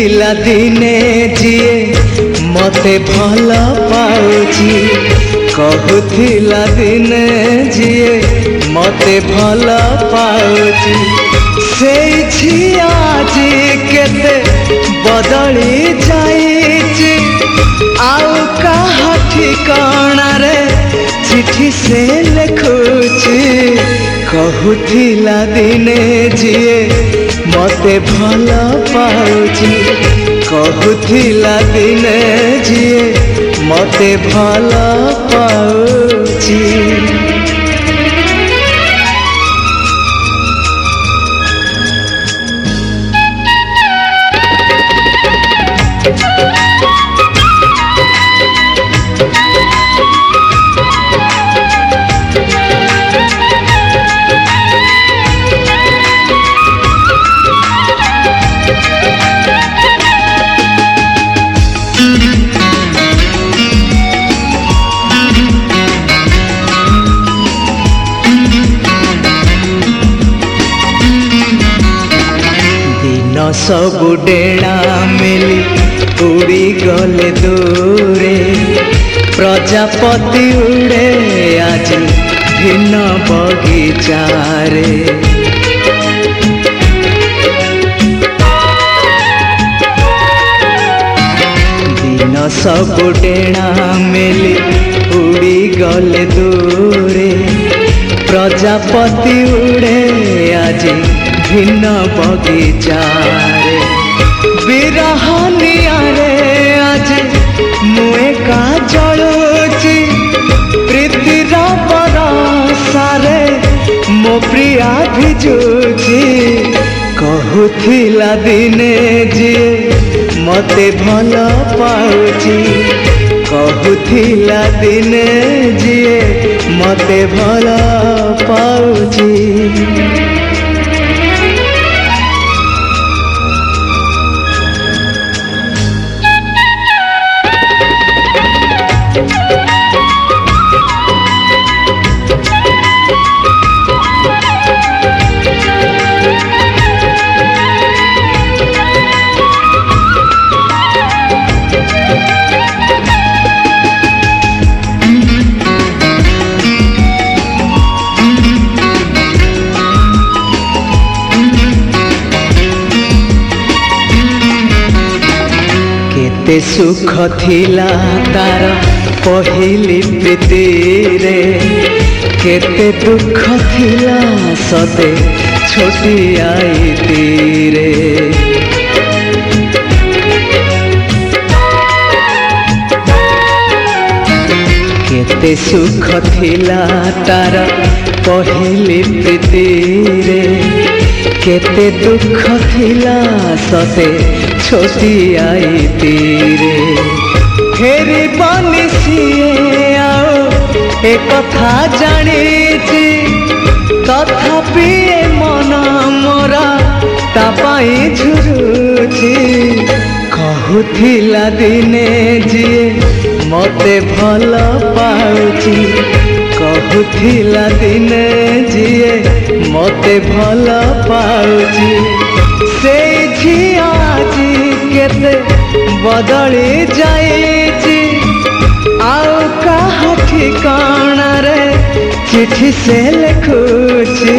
ଥିଲା ଦିନେ ଯିଏ ମୋତେ ଭଲ ପାଉଛି କହୁଥିଲା ଦିନେ ଯିଏ ମୋତେ ଭଲ ପାଉଛି ସେଇ ଝିଅ ଆଜି କେତେ ବଦଳି ଯାଇଛି ଆଉ କାହା ଠିକଣାରେ ଚିଠି ସେ ଲେଖୁ କହୁଥିଲା ଦିନେ ଯିଏ ମୋତେ ଭଲ ପାଉଛି କହୁଥିଲା ଦିନେ ଯିଏ ମୋତେ ଭଲ ପାଉଛି ମନ ସବୁ ଡେଣା ମେଲି ଉଡ଼ିଗଲେ ଦୂରେ ପ୍ରଜାପତି ଉଡ଼େ ଆଜି ଭିନ୍ନ ବଗିଚାରେ ଦିନ ସବୁ ଡେଣା ମେଲି ଉଡ଼ିଗଲେ ଦୂରେ ପ୍ରଜାପତି ଉଡ଼େ ଆଜି ভিন্ন বগিচারে বিরহনিয়ারে আজ মুয়ে কাজলুচি প্রীতির পরশারে মো প্রিয়া ভিজুচি কহুথিলা দিনে যিয়ে মতে ভাল পাউচি কহুথিলা দিনে যিয়ে মতে ভাল পাউচি କେତେ ସୁଖ ଥିଲା ତାର ପହିଲି ପ୍ରୀତିରେ କେତେ ଦୁଃଖ ଥିଲା ସତେ ଛୋଟି ଆଇତିରେ କେତେ ସୁଖ ଥିଲା ତାର ପହିଲି ପ୍ରୀତିରେ କେତେ ଦୁଃଖ ଥିଲା ସତେ ଛୋଟି ଆଇତିରେ ଫେରିବନି ସିଏ ଆଉ ଏ କଥା ଜାଣିଛି ତଥାପି ଏ ମନ ମରା ତା ପାଇଁ ଝୁରୁଛି କହୁଥିଲା ଦିନେ ଯିଏ ମୋତେ ଭଲ ପାଉଛି ଉଠିଲା ଦିନେ ଯିଏ ମୋତେ ଭଲ ପାଉଛି ସେଇ ଝିଅ ଆଜି କେତେ ବଦଳି ଯାଇଛି ଆଉ କାହା ଠିକଣାରେ ଚିଠି ସେ ଲେଖୁଛି